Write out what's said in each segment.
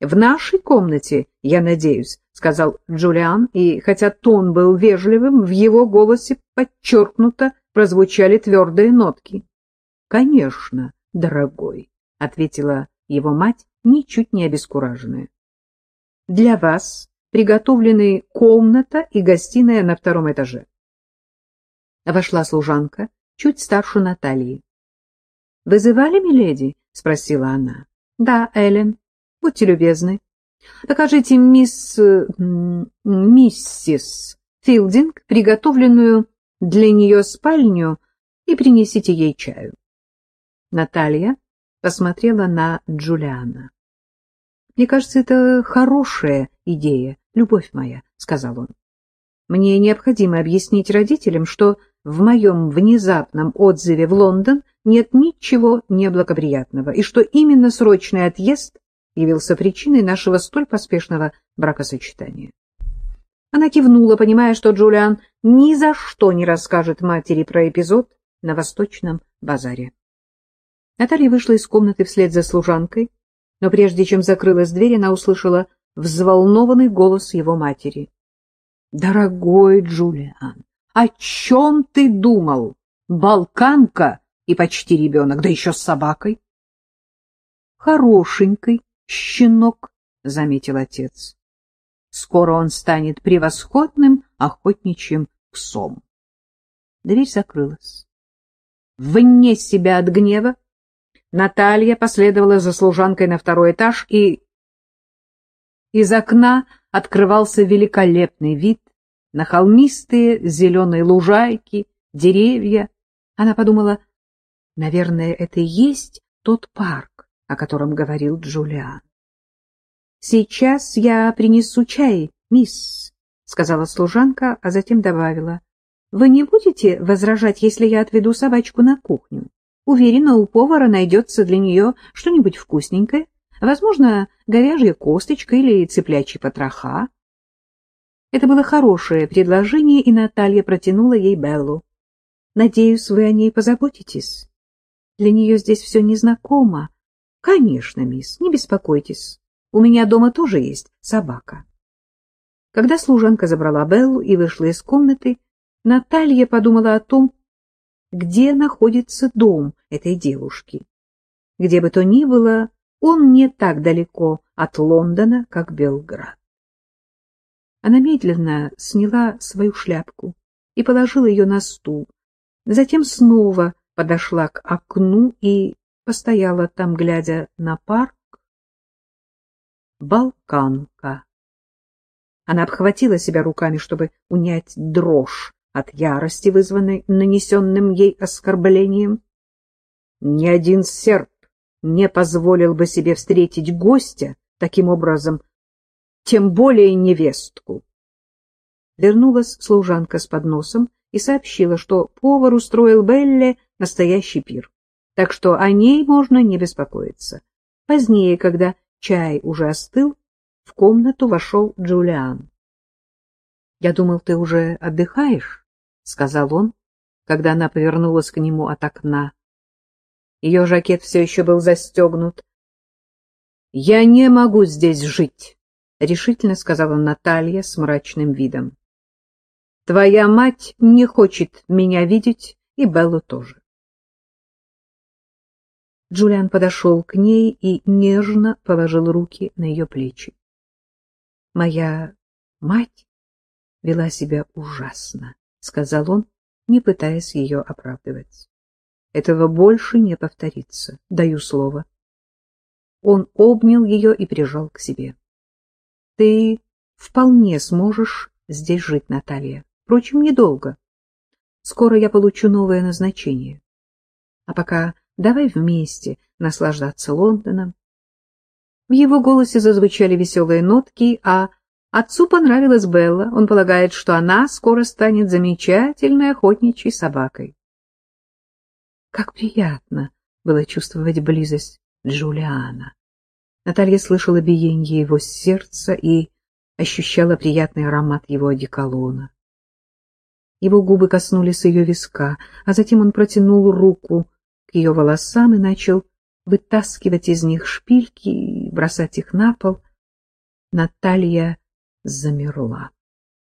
В нашей комнате, я надеюсь, — сказал Джулиан, и хотя тон был вежливым, в его голосе подчеркнуто прозвучали твердые нотки. — Конечно, дорогой, — ответила его мать, ничуть не обескураженная. — Для вас приготовлены комната и гостиная на втором этаже. Вошла служанка, чуть старше Натальи. — Вызывали, миледи? — спросила она. — Да, Эллен. Будьте любезны. Покажите мисс... миссис Филдинг приготовленную для нее спальню и принесите ей чаю. Наталья посмотрела на Джулиана. — Мне кажется, это хорошая идея, любовь моя, — сказал он. — Мне необходимо объяснить родителям, что в моем внезапном отзыве в Лондон нет ничего неблагоприятного, и что именно срочный отъезд явился причиной нашего столь поспешного бракосочетания. Она кивнула, понимая, что Джулиан ни за что не расскажет матери про эпизод на Восточном базаре. Наталья вышла из комнаты вслед за служанкой, но прежде чем закрылась дверь, она услышала взволнованный голос его матери. — Дорогой Джулиан, о чем ты думал? Балканка и почти ребенок, да еще с собакой. — Хорошенький щенок, — заметил отец. Скоро он станет превосходным охотничьим псом. Дверь закрылась. Вне себя от гнева Наталья последовала за служанкой на второй этаж, и из окна открывался великолепный вид на холмистые зеленые лужайки, деревья. Она подумала, наверное, это и есть тот парк, о котором говорил Джулиан. — Сейчас я принесу чай, мисс, — сказала служанка, а затем добавила. — Вы не будете возражать, если я отведу собачку на кухню? Уверена, у повара найдется для нее что-нибудь вкусненькое, возможно, говяжья косточка или цыплячьи потроха. Это было хорошее предложение, и Наталья протянула ей Беллу. — Надеюсь, вы о ней позаботитесь. Для нее здесь все незнакомо. — Конечно, мисс, не беспокойтесь. У меня дома тоже есть собака. Когда служанка забрала Беллу и вышла из комнаты, Наталья подумала о том, где находится дом этой девушки. Где бы то ни было, он не так далеко от Лондона, как Белград. Она медленно сняла свою шляпку и положила ее на стул, затем снова подошла к окну и постояла там, глядя на парк, Балканка. Она обхватила себя руками, чтобы унять дрожь от ярости, вызванной нанесенным ей оскорблением. Ни один серб не позволил бы себе встретить гостя таким образом, тем более невестку. Вернулась служанка с подносом и сообщила, что повар устроил Белле настоящий пир, так что о ней можно не беспокоиться. Позднее, когда Чай уже остыл, в комнату вошел Джулиан. — Я думал, ты уже отдыхаешь, — сказал он, когда она повернулась к нему от окна. Ее жакет все еще был застегнут. — Я не могу здесь жить, — решительно сказала Наталья с мрачным видом. — Твоя мать не хочет меня видеть, и Беллу тоже. Джулиан подошел к ней и нежно положил руки на ее плечи. «Моя мать вела себя ужасно», — сказал он, не пытаясь ее оправдывать. «Этого больше не повторится, даю слово». Он обнял ее и прижал к себе. «Ты вполне сможешь здесь жить, Наталья. Впрочем, недолго. Скоро я получу новое назначение. А пока Давай вместе наслаждаться Лондоном. В его голосе зазвучали веселые нотки, а отцу понравилась Белла. Он полагает, что она скоро станет замечательной охотничьей собакой. Как приятно было чувствовать близость Джулиана. Наталья слышала биение его сердца и ощущала приятный аромат его одеколона. Его губы коснулись ее виска, а затем он протянул руку к ее волосам и начал вытаскивать из них шпильки и бросать их на пол — Наталья замерла.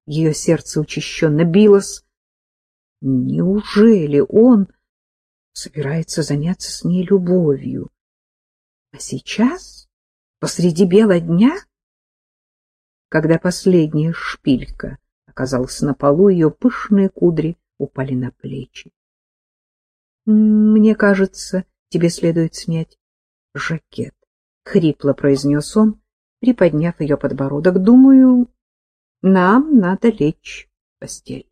Ее сердце учащенно билось. Неужели он собирается заняться с ней любовью? А сейчас, посреди бела дня, когда последняя шпилька оказалась на полу, ее пышные кудри упали на плечи. — Мне кажется, тебе следует снять жакет, — хрипло произнес он, приподняв ее подбородок. — Думаю, нам надо лечь в постель.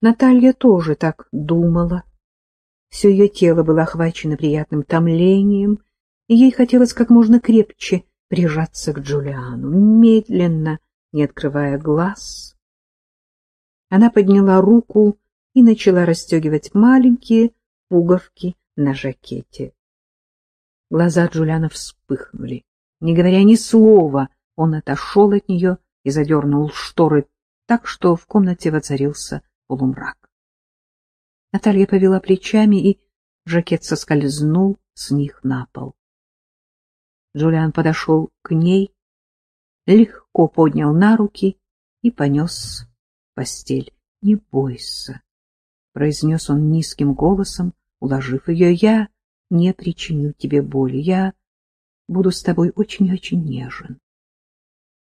Наталья тоже так думала. Все ее тело было охвачено приятным томлением, и ей хотелось как можно крепче прижаться к Джулиану, медленно, не открывая глаз. Она подняла руку и начала расстегивать маленькие пуговки на жакете. Глаза Джулиана вспыхнули. Не говоря ни слова, он отошел от нее и задернул шторы так, что в комнате воцарился полумрак. Наталья повела плечами, и жакет соскользнул с них на пол. Джулиан подошел к ней, легко поднял на руки и понес постель. — Не бойся, — произнес он низким голосом, уложив ее. — Я не причиню тебе боли. Я буду с тобой очень-очень нежен.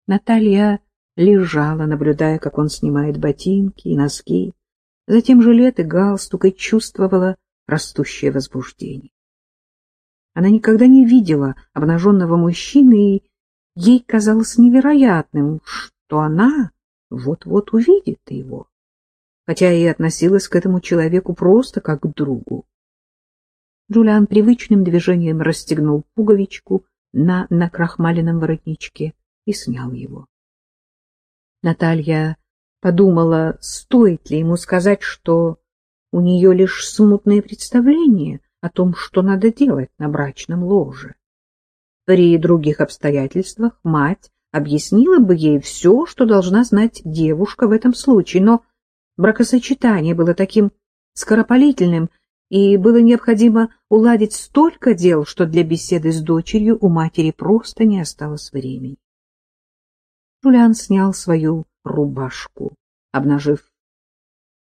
Наталья лежала, наблюдая, как он снимает ботинки и носки, затем жилет и галстук, и чувствовала растущее возбуждение. Она никогда не видела обнаженного мужчины, и ей казалось невероятным, что она вот-вот увидит его, хотя и относилась к этому человеку просто как к другу. Джулиан привычным движением расстегнул пуговичку на накрахмаленном воротничке и снял его. Наталья подумала, стоит ли ему сказать, что у нее лишь смутные представления о том, что надо делать на брачном ложе. При других обстоятельствах мать объяснила бы ей все, что должна знать девушка в этом случае, но бракосочетание было таким скоропалительным, и было необходимо уладить столько дел, что для беседы с дочерью у матери просто не осталось времени. Жулиан снял свою рубашку, обнажив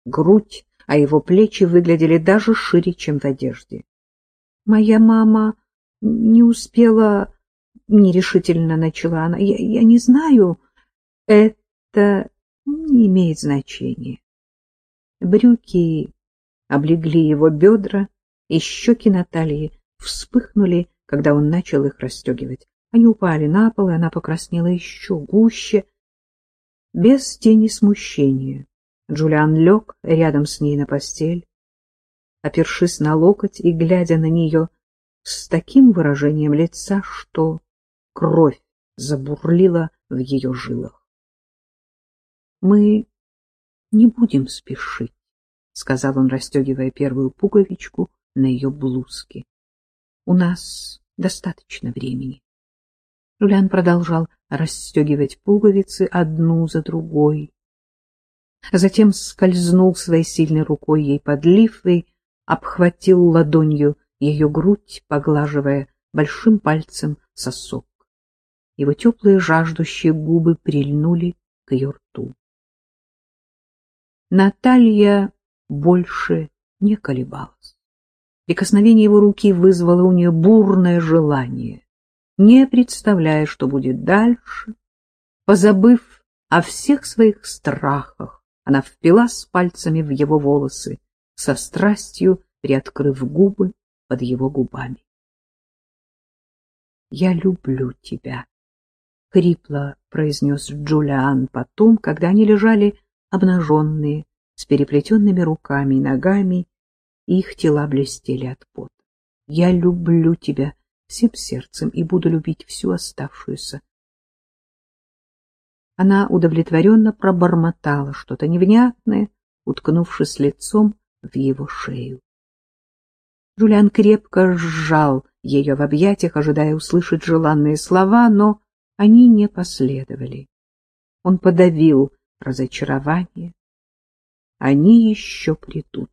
грудь а его плечи выглядели даже шире, чем в одежде. Моя мама не успела, нерешительно начала она. Я, я не знаю, это не имеет значения. Брюки облегли его бедра, и щеки Натальи вспыхнули, когда он начал их расстегивать. Они упали на пол, и она покраснела еще гуще, без тени смущения. Джулиан лег рядом с ней на постель, опершись на локоть и глядя на нее с таким выражением лица, что кровь забурлила в ее жилах. — Мы не будем спешить, — сказал он, расстегивая первую пуговичку на ее блузке. — У нас достаточно времени. Джулиан продолжал расстегивать пуговицы одну за другой затем скользнул своей сильной рукой ей под лиф и обхватил ладонью ее грудь, поглаживая большим пальцем сосок. Его теплые жаждущие губы прильнули к ее рту. Наталья больше не колебалась. Прикосновение его руки вызвало у нее бурное желание. Не представляя, что будет дальше, позабыв о всех своих страхах, она впилась пальцами в его волосы, со страстью приоткрыв губы под его губами. «Я люблю тебя», — хрипло произнес Джулиан потом, когда они лежали обнаженные, с переплетенными руками и ногами, их тела блестели от пота. «Я люблю тебя всем сердцем и буду любить всю оставшуюся она удовлетворенно пробормотала что-то невнятное, уткнувшись лицом в его шею. Джулиан крепко сжал ее в объятиях, ожидая услышать желанные слова, но они не последовали. Он подавил разочарование. Они еще придут.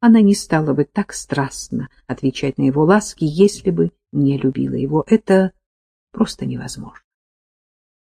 Она не стала бы так страстно отвечать на его ласки, если бы не любила его. Это просто невозможно.